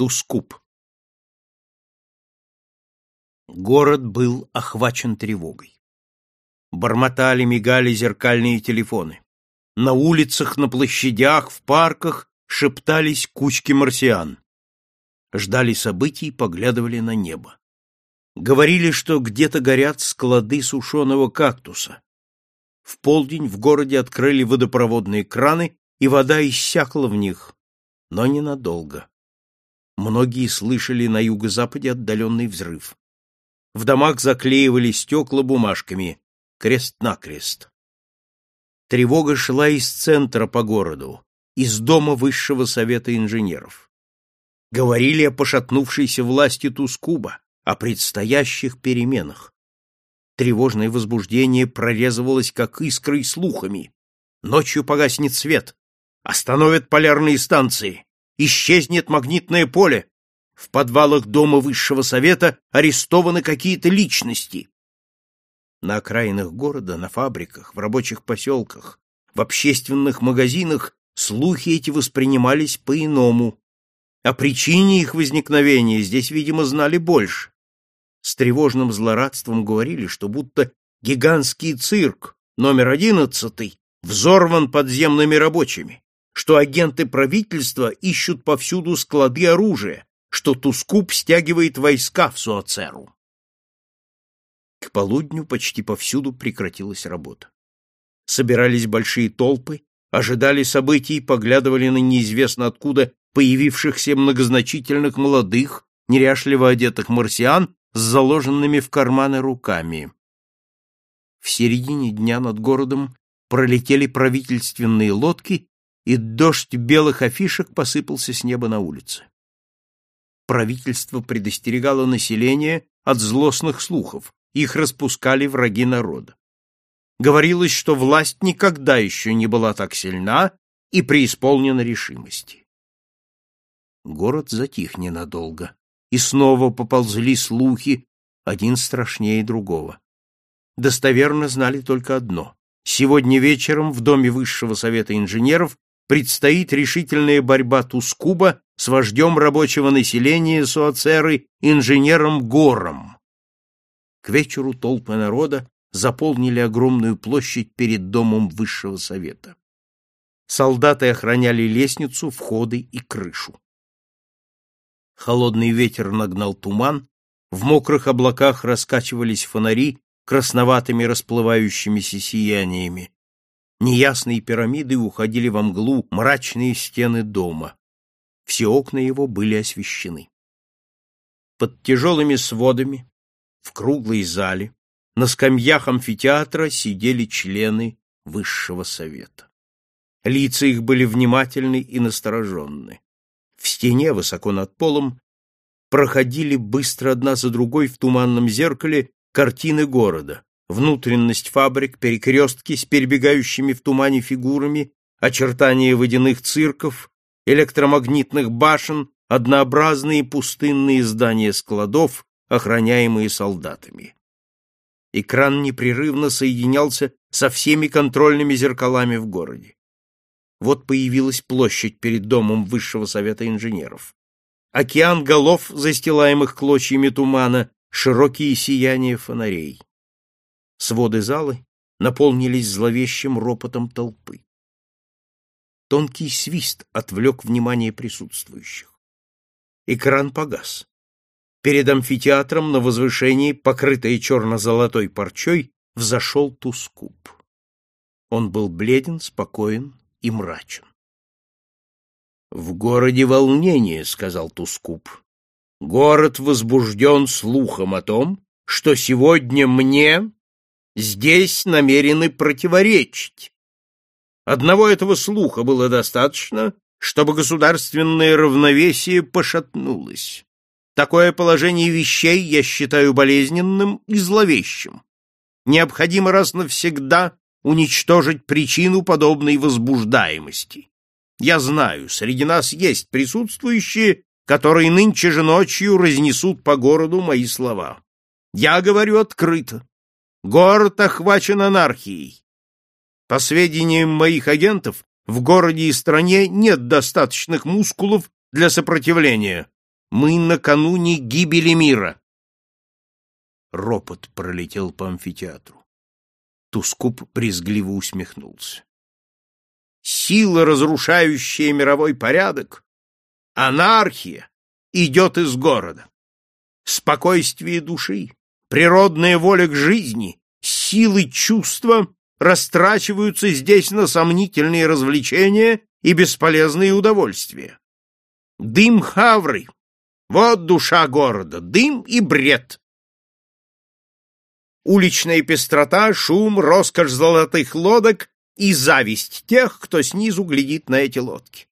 Тускуп. Город был охвачен тревогой. Бормотали, мигали зеркальные телефоны. На улицах, на площадях, в парках шептались кучки марсиан. Ждали событий, поглядывали на небо. Говорили, что где-то горят склады сушеного кактуса. В полдень в городе открыли водопроводные краны, и вода иссякла в них, но ненадолго. Многие слышали на юго-западе отдаленный взрыв. В домах заклеивали стекла бумажками «Крест-накрест». Тревога шла из центра по городу, из дома Высшего Совета Инженеров. Говорили о пошатнувшейся власти Тускуба, о предстоящих переменах. Тревожное возбуждение прорезывалось, как искрой слухами. Ночью погаснет свет, остановят полярные станции, исчезнет магнитное поле. В подвалах Дома Высшего Совета арестованы какие-то личности. На окраинах города, на фабриках, в рабочих поселках, в общественных магазинах слухи эти воспринимались по-иному. О причине их возникновения здесь, видимо, знали больше. С тревожным злорадством говорили, что будто гигантский цирк номер одиннадцатый взорван подземными рабочими что агенты правительства ищут повсюду склады оружия, что Тускуп стягивает войска в Суацеру. К полудню почти повсюду прекратилась работа. Собирались большие толпы, ожидали событий, поглядывали на неизвестно откуда появившихся многозначительных молодых, неряшливо одетых марсиан с заложенными в карманы руками. В середине дня над городом пролетели правительственные лодки и дождь белых афишек посыпался с неба на улице. Правительство предостерегало население от злостных слухов, их распускали враги народа. Говорилось, что власть никогда еще не была так сильна и преисполнена решимости. Город затих ненадолго, и снова поползли слухи, один страшнее другого. Достоверно знали только одно. Сегодня вечером в Доме Высшего Совета Инженеров предстоит решительная борьба Тускуба с вождем рабочего населения Суацеры инженером Гором. К вечеру толпы народа заполнили огромную площадь перед домом Высшего Совета. Солдаты охраняли лестницу, входы и крышу. Холодный ветер нагнал туман, в мокрых облаках раскачивались фонари красноватыми расплывающимися сияниями, Неясные пирамиды уходили во мглу мрачные стены дома. Все окна его были освещены. Под тяжелыми сводами, в круглой зале, на скамьях амфитеатра сидели члены высшего совета. Лица их были внимательны и настороженны. В стене, высоко над полом, проходили быстро одна за другой в туманном зеркале картины города, внутренность фабрик, перекрестки с перебегающими в тумане фигурами, очертания водяных цирков, электромагнитных башен, однообразные пустынные здания складов, охраняемые солдатами. Экран непрерывно соединялся со всеми контрольными зеркалами в городе. Вот появилась площадь перед домом Высшего Совета Инженеров. Океан голов, застилаемых клочьями тумана, широкие сияния фонарей. Своды залы наполнились зловещим ропотом толпы. Тонкий свист отвлек внимание присутствующих. Экран погас. Перед амфитеатром на возвышении, покрытой черно-золотой парчой, взошел Тускуп. Он был бледен, спокоен и мрачен. — В городе волнение, — сказал Тускуп. — Город возбужден слухом о том, что сегодня мне, здесь намерены противоречить. Одного этого слуха было достаточно, чтобы государственное равновесие пошатнулось. Такое положение вещей я считаю болезненным и зловещим. Необходимо раз навсегда уничтожить причину подобной возбуждаемости. Я знаю, среди нас есть присутствующие, которые нынче же ночью разнесут по городу мои слова. Я говорю открыто. Город охвачен анархией. По сведениям моих агентов, в городе и стране нет достаточных мускулов для сопротивления. Мы накануне гибели мира. Ропот пролетел по амфитеатру. Тускуп брезгливо усмехнулся. Сила, разрушающая мировой порядок, анархия, идет из города. Спокойствие души, природная воля к жизни, силы чувства растрачиваются здесь на сомнительные развлечения и бесполезные удовольствия. Дым хавры — вот душа города, дым и бред. Уличная пестрота, шум, роскошь золотых лодок и зависть тех, кто снизу глядит на эти лодки.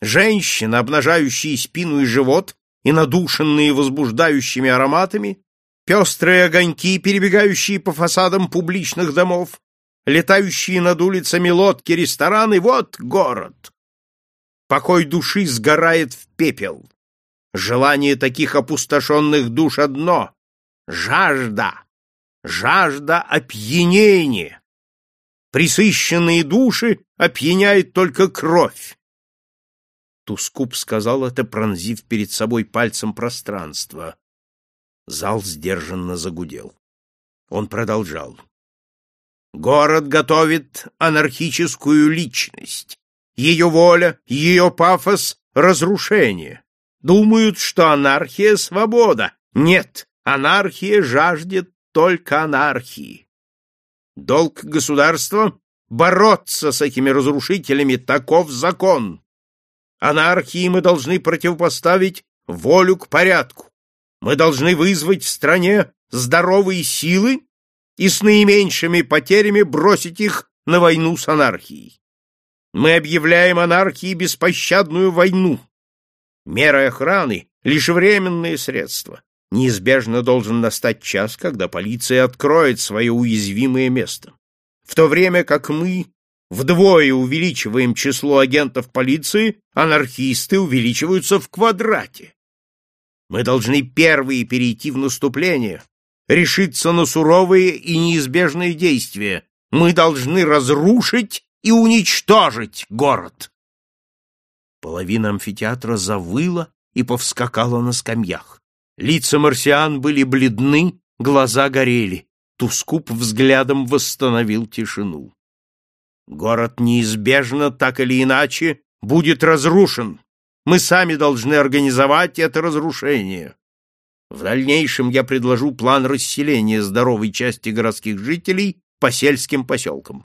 Женщины, обнажающие спину и живот и надушенные возбуждающими ароматами, пестрые огоньки, перебегающие по фасадам публичных домов, летающие над улицами лодки, рестораны — вот город. Покой души сгорает в пепел. Желание таких опустошенных душ одно — жажда, жажда опьянения. Присыщенные души опьяняет только кровь. Тускуп сказал это, пронзив перед собой пальцем пространство. Зал сдержанно загудел. Он продолжал. Город готовит анархическую личность. Ее воля, ее пафос — разрушение. Думают, что анархия — свобода. Нет, анархия жаждет только анархии. Долг государства — бороться с этими разрушителями, таков закон. Анархии мы должны противопоставить волю к порядку. Мы должны вызвать в стране здоровые силы и с наименьшими потерями бросить их на войну с анархией. Мы объявляем анархии беспощадную войну. Меры охраны — лишь временные средства. Неизбежно должен настать час, когда полиция откроет свое уязвимое место. В то время как мы вдвое увеличиваем число агентов полиции, анархисты увеличиваются в квадрате. Мы должны первые перейти в наступление, решиться на суровые и неизбежные действия. Мы должны разрушить и уничтожить город. Половина амфитеатра завыла и повскакала на скамьях. Лица марсиан были бледны, глаза горели. Тускуп взглядом восстановил тишину. Город неизбежно, так или иначе, будет разрушен. Мы сами должны организовать это разрушение. В дальнейшем я предложу план расселения здоровой части городских жителей по сельским поселкам.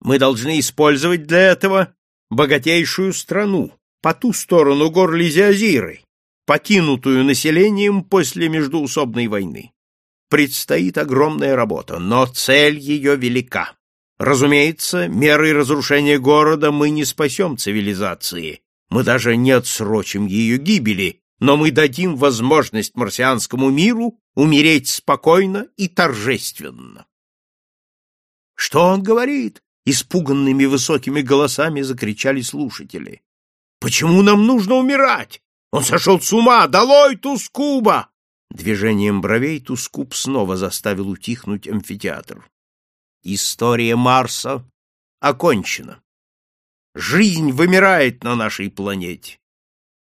Мы должны использовать для этого богатейшую страну по ту сторону гор Лизиазиры, покинутую населением после междуусобной войны. Предстоит огромная работа, но цель ее велика. Разумеется, мерой разрушения города мы не спасем цивилизации, мы даже не отсрочим ее гибели, но мы дадим возможность марсианскому миру умереть спокойно и торжественно. Что он говорит? Испуганными высокими голосами закричали слушатели. Почему нам нужно умирать? Он сошел с ума! Долой Тускуба! Движением бровей Тускуб снова заставил утихнуть амфитеатр. История Марса окончена. Жизнь вымирает на нашей планете.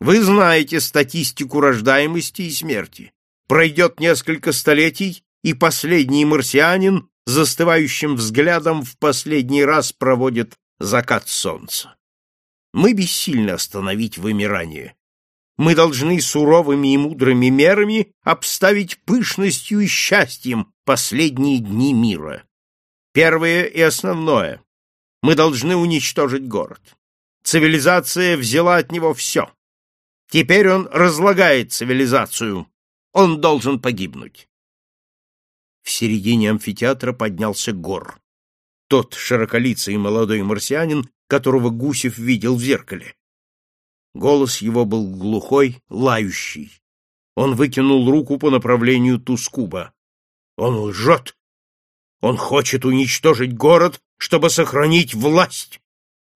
Вы знаете статистику рождаемости и смерти. Пройдет несколько столетий, и последний марсианин застывающим взглядом в последний раз проводит закат солнца. Мы бессильны остановить вымирание. Мы должны суровыми и мудрыми мерами обставить пышностью и счастьем последние дни мира. Первое и основное. Мы должны уничтожить город. Цивилизация взяла от него все. Теперь он разлагает цивилизацию. Он должен погибнуть. В середине амфитеатра поднялся гор. Тот широколицый молодой марсианин, которого Гусев видел в зеркале. Голос его был глухой, лающий. Он выкинул руку по направлению Тускуба. Он лжет. Он хочет уничтожить город, чтобы сохранить власть.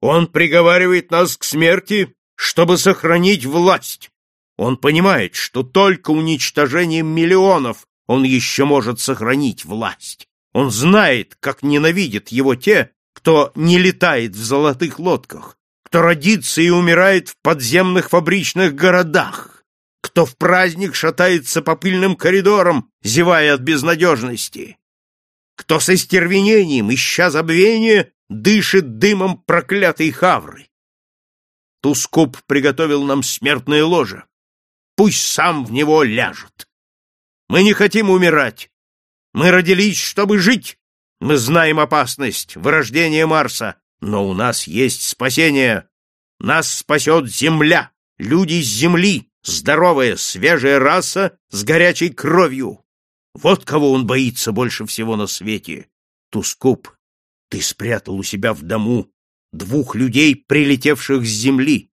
Он приговаривает нас к смерти, чтобы сохранить власть. Он понимает, что только уничтожением миллионов он еще может сохранить власть. Он знает, как ненавидят его те, кто не летает в золотых лодках, кто родится и умирает в подземных фабричных городах. кто в праздник шатается по пыльным коридорам, зевая от безнадежности, кто со стервенением, ища забвения, дышит дымом проклятой хавры. Тускуп приготовил нам смертное ложе. Пусть сам в него ляжет. Мы не хотим умирать. Мы родились, чтобы жить. Мы знаем опасность, вырождение Марса, но у нас есть спасение. Нас спасет Земля, люди с Земли, здоровая, свежая раса с горячей кровью. Вот кого он боится больше всего на свете. Тускуп, ты спрятал у себя в дому двух людей, прилетевших с земли.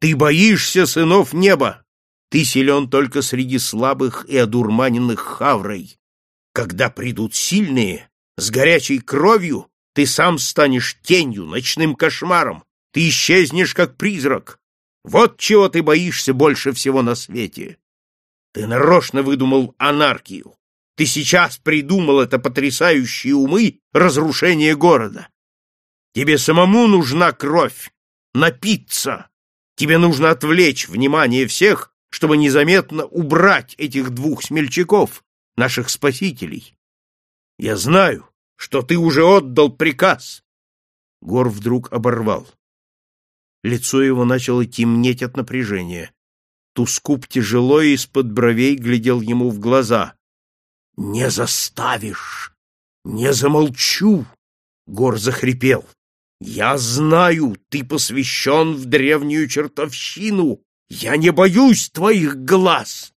Ты боишься сынов неба. Ты силен только среди слабых и одурманенных хаврой. Когда придут сильные, с горячей кровью, ты сам станешь тенью, ночным кошмаром. Ты исчезнешь, как призрак. Вот чего ты боишься больше всего на свете. Ты нарочно выдумал анархию. Ты сейчас придумал это потрясающие умы разрушение города. Тебе самому нужна кровь, напиться. Тебе нужно отвлечь внимание всех, чтобы незаметно убрать этих двух смельчаков, наших спасителей. Я знаю, что ты уже отдал приказ. Гор вдруг оборвал. Лицо его начало темнеть от напряжения. Тускуп тяжело из-под бровей глядел ему в глаза. — Не заставишь! Не замолчу! — Гор захрипел. — Я знаю, ты посвящен в древнюю чертовщину. Я не боюсь твоих глаз!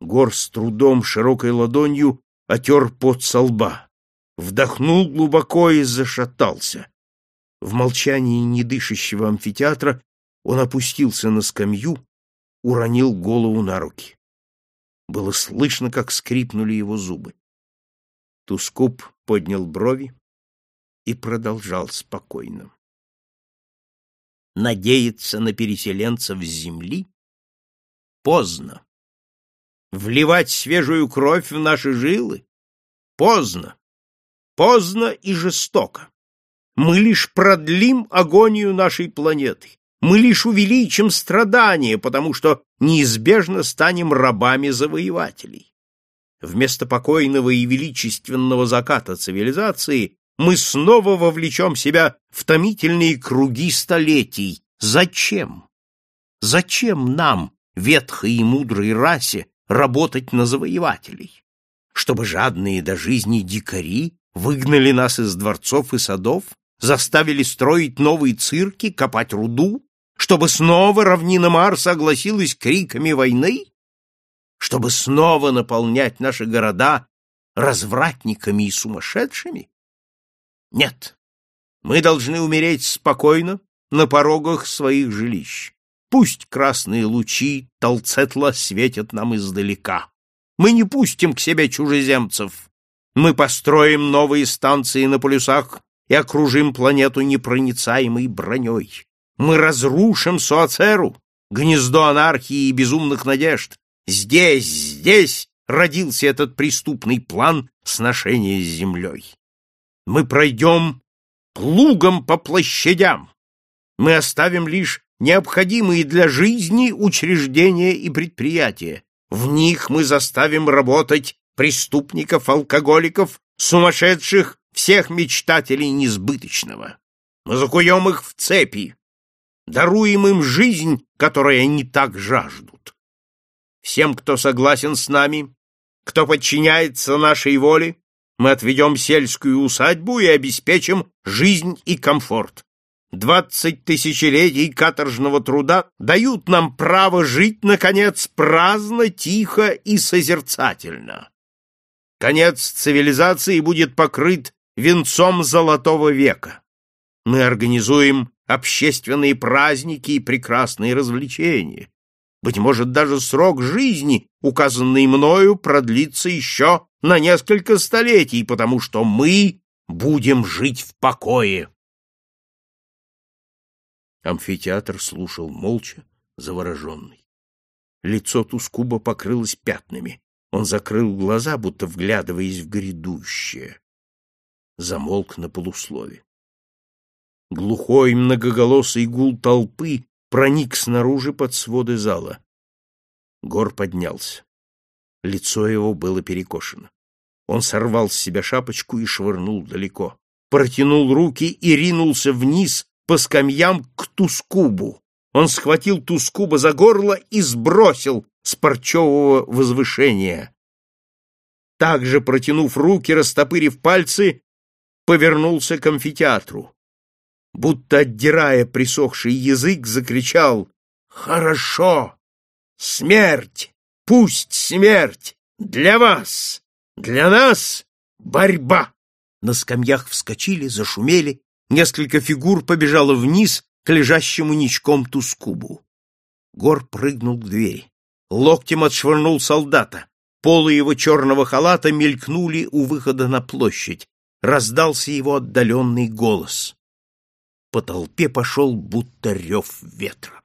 Гор с трудом широкой ладонью отер пот со лба. Вдохнул глубоко и зашатался. В молчании недышащего амфитеатра он опустился на скамью, уронил голову на руки. Было слышно, как скрипнули его зубы. Тускуп поднял брови и продолжал спокойно. Надеяться на переселенцев с земли? Поздно. Вливать свежую кровь в наши жилы? Поздно. Поздно и жестоко. Мы лишь продлим агонию нашей планеты. Мы лишь увеличим страдания, потому что неизбежно станем рабами завоевателей. Вместо покойного и величественного заката цивилизации мы снова вовлечем себя в томительные круги столетий. Зачем? Зачем нам, ветхой и мудрой расе, работать на завоевателей? Чтобы жадные до жизни дикари выгнали нас из дворцов и садов, заставили строить новые цирки, копать руду, чтобы снова равнина Марса огласилась криками войны? Чтобы снова наполнять наши города развратниками и сумасшедшими? Нет, мы должны умереть спокойно на порогах своих жилищ. Пусть красные лучи Толцетла светят нам издалека. Мы не пустим к себе чужеземцев. Мы построим новые станции на полюсах и окружим планету непроницаемой броней. Мы разрушим Суацеру, гнездо анархии и безумных надежд. Здесь, здесь родился этот преступный план сношения с землей. Мы пройдем плугом по площадям. Мы оставим лишь необходимые для жизни учреждения и предприятия. В них мы заставим работать преступников, алкоголиков, сумасшедших, всех мечтателей несбыточного. Мы закуем их в цепи, даруем им жизнь, которой они так жаждут. Всем, кто согласен с нами, кто подчиняется нашей воле, мы отведем сельскую усадьбу и обеспечим жизнь и комфорт. Двадцать тысячелетий каторжного труда дают нам право жить, наконец, праздно, тихо и созерцательно. Конец цивилизации будет покрыт венцом золотого века. Мы организуем общественные праздники и прекрасные развлечения. Быть может, даже срок жизни, указанный мною, продлится еще на несколько столетий, потому что мы будем жить в покое. Амфитеатр слушал молча, завороженный. Лицо Тускуба покрылось пятнами. Он закрыл глаза, будто вглядываясь в грядущее. Замолк на полуслове. Глухой многоголосый гул толпы проник снаружи под своды зала. Гор поднялся. Лицо его было перекошено. Он сорвал с себя шапочку и швырнул далеко. Протянул руки и ринулся вниз по скамьям к Тускубу. Он схватил Тускуба за горло и сбросил с парчевого возвышения. Также, протянув руки, растопырив пальцы, повернулся к амфитеатру. Будто отдирая присохший язык, закричал «Хорошо! Смерть! Пусть смерть! Для вас! Для нас борьба!» На скамьях вскочили, зашумели, несколько фигур побежало вниз к лежащему ничком Тускубу. Гор прыгнул к двери. Локтем отшвырнул солдата. Полы его черного халата мелькнули у выхода на площадь. Раздался его отдаленный голос. По толпе пошел будто рев ветра.